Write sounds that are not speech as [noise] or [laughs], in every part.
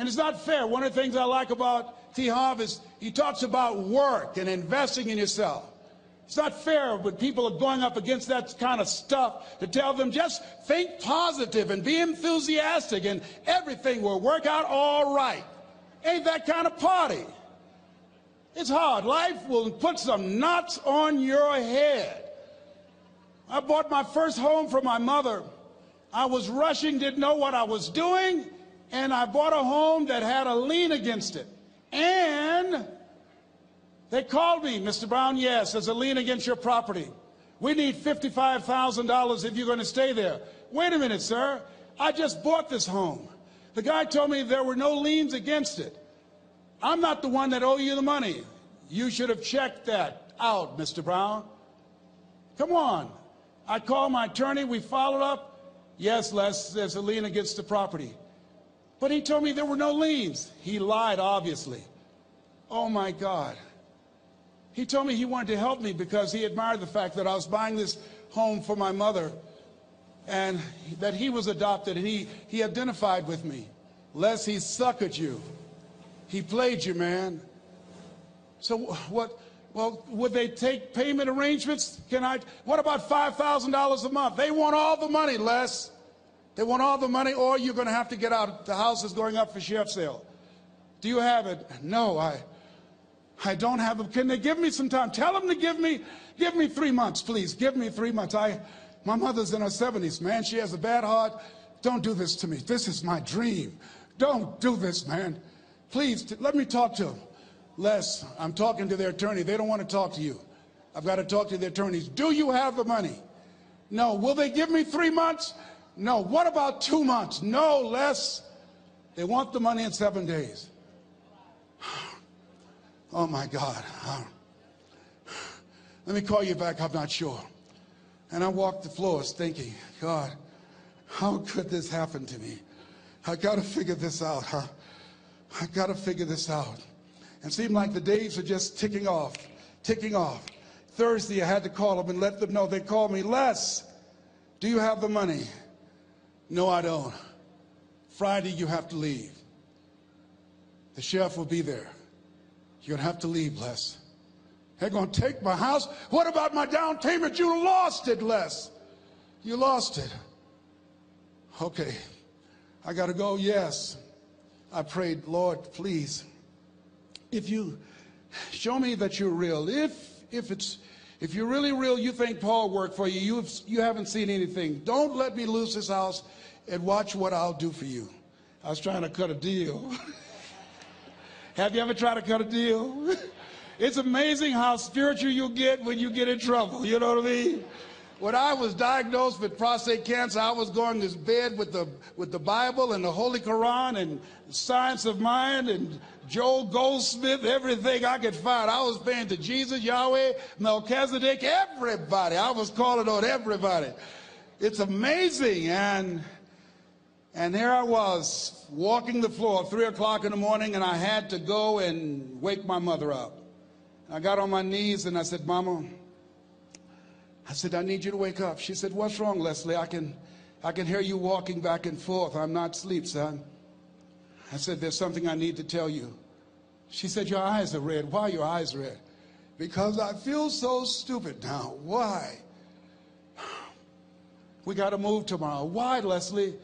And it's not fair. One of the things I like about T. Harv is he talks about work and investing in yourself. It's not fair when people are going up against that kind of stuff to tell them just think positive and be enthusiastic and everything will work out all right. Ain't that kind of party. It's hard. Life will put some knots on your head. I bought my first home for my mother. I was rushing, didn't know what I was doing, and I bought a home that had a lien against it. And they called me, Mr. Brown, yes, there's a lien against your property. We need $55,000 if you're going to stay there. Wait a minute, sir. I just bought this home. The guy told me there were no liens against it. I'm not the one that owe you the money. You should have checked that out, Mr. Brown. Come on. I called my attorney. We followed up. Yes, Les, there's a lien against the property. But he told me there were no liens. He lied, obviously. Oh, my God. He told me he wanted to help me because he admired the fact that I was buying this home for my mother and that he was adopted and he, he identified with me. Les, he suckered you. He played you, man. So what? Well, would they take payment arrangements? Can I? What about $5,000 a month? They want all the money, Les. They want all the money, or you're going to have to get out. The house is going up for sheriff sale. Do you have it? No, I. I don't have it. Can they give me some time? Tell them to give me, give me three months, please. Give me three months. I, my mother's in her 70s, man. She has a bad heart. Don't do this to me. This is my dream. Don't do this, man. Please, let me talk to them. Les, I'm talking to their attorney. They don't want to talk to you. I've got to talk to the attorneys. Do you have the money? No. Will they give me three months? No. What about two months? No, less. They want the money in seven days. [sighs] Oh my God. [sighs] Let me call you back. I'm not sure. And I walked the floors thinking, God, how could this happen to me? I got to figure this out, huh? I got to figure this out. And seemed like the days were just ticking off, ticking off. Thursday, I had to call them and let them know. They called me, Les, do you have the money? No, I don't. Friday, you have to leave. The sheriff will be there. You're going to have to leave, Les. They're going to take my house. What about my down payment? You lost it, Les. You lost it. Okay. I got to go. Yes. I prayed, Lord, please, if you show me that you're real, if if it's if you're really real, you think Paul worked for you, you've, you haven't seen anything. Don't let me lose this house and watch what I'll do for you. I was trying to cut a deal. [laughs] Have you ever tried to cut a deal? [laughs] It's amazing how spiritual you get when you get in trouble. You know what I mean? When I was diagnosed with prostate cancer, I was going to bed with the, with the Bible and the Holy Quran and Science of Mind and Joel Goldsmith, everything I could find. I was paying to Jesus, Yahweh, Melchizedek, everybody. I was calling on everybody. It's amazing. And, and here I was walking the floor three o'clock in the morning and I had to go and wake my mother up. I got on my knees and I said, Mama, I said, I need you to wake up. She said, What's wrong, Leslie? I can, I can hear you walking back and forth. I'm not asleep, son. I said, There's something I need to tell you. She said, Your eyes are red. Why are your eyes red? Because I feel so stupid now. Why? [sighs] We got to move tomorrow. Why, Leslie?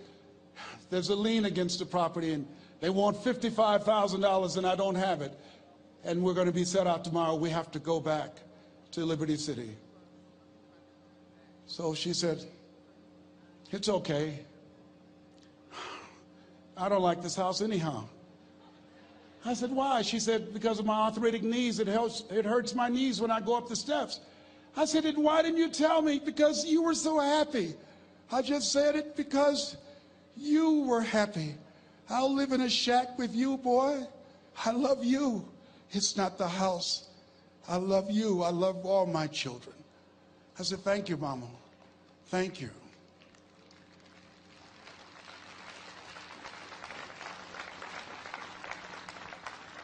[sighs] There's a lien against the property and they want $55,000 and I don't have it and we're going to be set out tomorrow. We have to go back to Liberty City. So she said, It's okay. I don't like this house anyhow. I said, Why? She said, Because of my arthritic knees, it, helps, it hurts my knees when I go up the steps. I said, And why didn't you tell me? Because you were so happy. I just said it because you were happy. I'll live in a shack with you, boy. I love you. It's not the house. I love you. I love all my children. I said, Thank you, Mama. Thank you.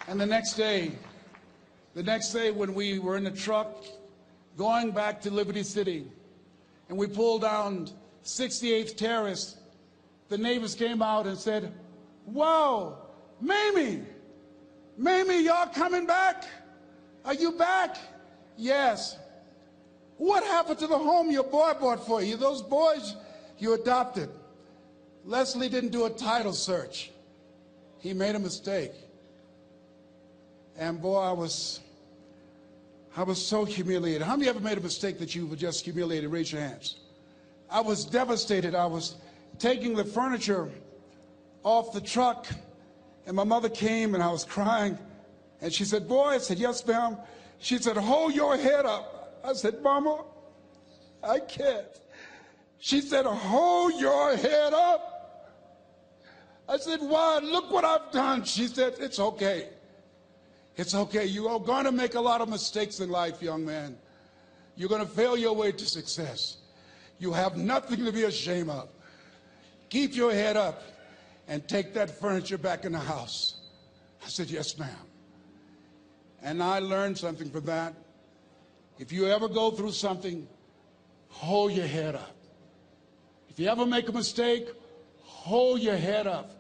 And the next day, the next day when we were in the truck going back to Liberty City and we pulled down 68th Terrace, the neighbors came out and said, Whoa, Mamie, Mamie, y'all coming back? Are you back? Yes. What happened to the home your boy bought for you? Those boys you adopted. Leslie didn't do a title search. He made a mistake. And boy, I was I was so humiliated. How many ever made a mistake that you were just humiliated? Raise your hands. I was devastated. I was taking the furniture off the truck, and my mother came and I was crying. And she said, Boy, I said, Yes, ma'am. She said, Hold your head up. I said, Mama, I can't. She said, Hold your head up. I said, Why? Look what I've done. She said, It's okay. It's okay. You are going to make a lot of mistakes in life, young man. You're going to fail your way to success. You have nothing to be ashamed of. Keep your head up and take that furniture back in the house. I said, Yes, ma'am. And I learned something from that. If you ever go through something, hold your head up. If you ever make a mistake, hold your head up.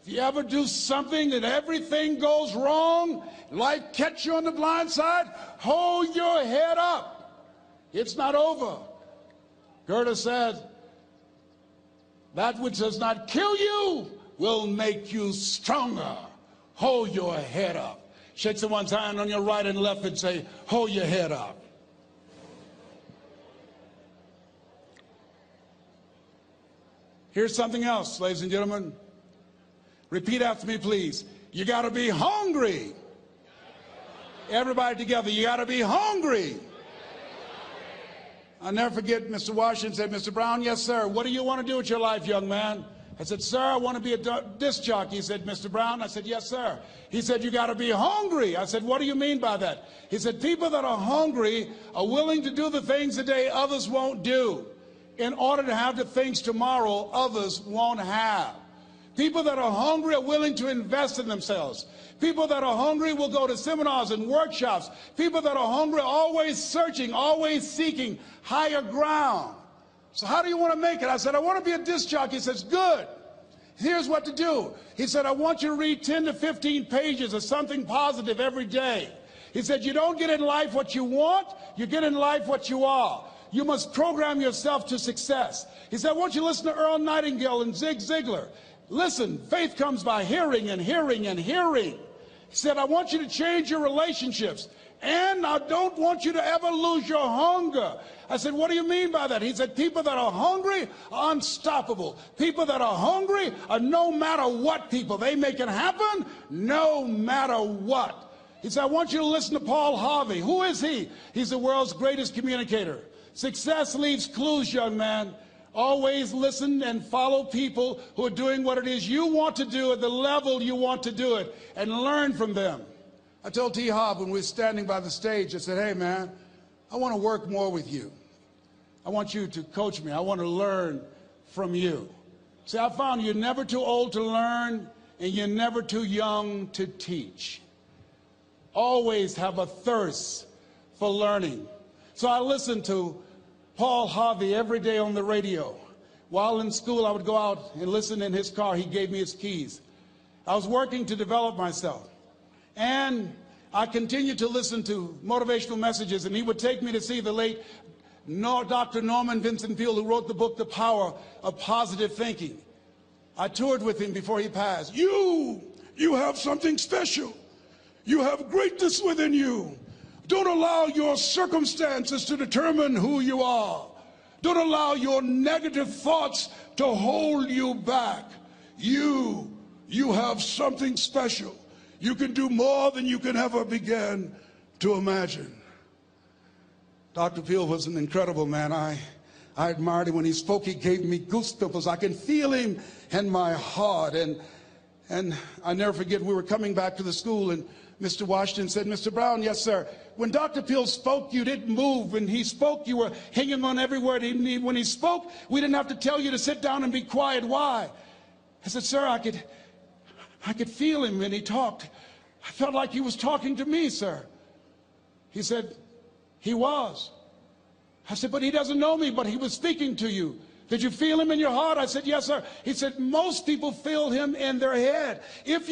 If you ever do something and everything goes wrong, life catch you on the blind side, hold your head up. It's not over. Goethe said, that which does not kill you will make you stronger. Hold your head up. Shake someone's hand on your right and left and say, hold your head up. Here's something else, ladies and gentlemen. Repeat after me, please. You got to be hungry. Everybody together, you got to be hungry. I'll never forget Mr. Washington said, Mr. Brown, yes, sir. What do you want to do with your life, young man? I said, sir, I want to be a disc jockey. He said, Mr. Brown? I said, yes, sir. He said, you got to be hungry. I said, what do you mean by that? He said, people that are hungry are willing to do the things today others won't do in order to have the things tomorrow others won't have. People that are hungry are willing to invest in themselves. People that are hungry will go to seminars and workshops. People that are hungry are always searching, always seeking higher ground. So how do you want to make it? I said, I want to be a disc jockey. He says, good. Here's what to do. He said, I want you to read 10 to 15 pages of something positive every day. He said, you don't get in life what you want, you get in life what you are. You must program yourself to success. He said, I want you to listen to Earl Nightingale and Zig Ziglar. Listen, faith comes by hearing and hearing and hearing. He said, I want you to change your relationships. And I don't want you to ever lose your hunger. I said, what do you mean by that? He said, people that are hungry are unstoppable. People that are hungry are no matter what people. They make it happen no matter what. He said, I want you to listen to Paul Harvey. Who is he? He's the world's greatest communicator. Success leaves clues, young man. Always listen and follow people who are doing what it is you want to do at the level you want to do it and learn from them. I told T. Harv when we were standing by the stage, I said, hey man, I want to work more with you. I want you to coach me. I want to learn from you. See, I found you're never too old to learn and you're never too young to teach. Always have a thirst for learning. So I listened to Paul Harvey every day on the radio. While in school, I would go out and listen in his car. He gave me his keys. I was working to develop myself. And I continued to listen to motivational messages, and he would take me to see the late Dr. Norman Vincent Peale, who wrote the book, The Power of Positive Thinking. I toured with him before he passed. You, you have something special. You have greatness within you. Don't allow your circumstances to determine who you are. Don't allow your negative thoughts to hold you back. You, you have something special. You can do more than you can ever begin to imagine. Dr. Peale was an incredible man. I, I admired him when he spoke. He gave me goosebumps. I can feel him in my heart. And, and I never forget, we were coming back to the school and Mr. Washington said, Mr. Brown, yes, sir. When Dr. Peale spoke, you didn't move. When he spoke, you were hanging on every word. When he spoke, we didn't have to tell you to sit down and be quiet. Why? I said, sir, I could, I could feel him when he talked. I felt like he was talking to me, sir. He said, he was. I said, but he doesn't know me, but he was speaking to you. Did you feel him in your heart? I said, yes, sir. He said, most people feel him in their head. If you